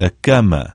a cama.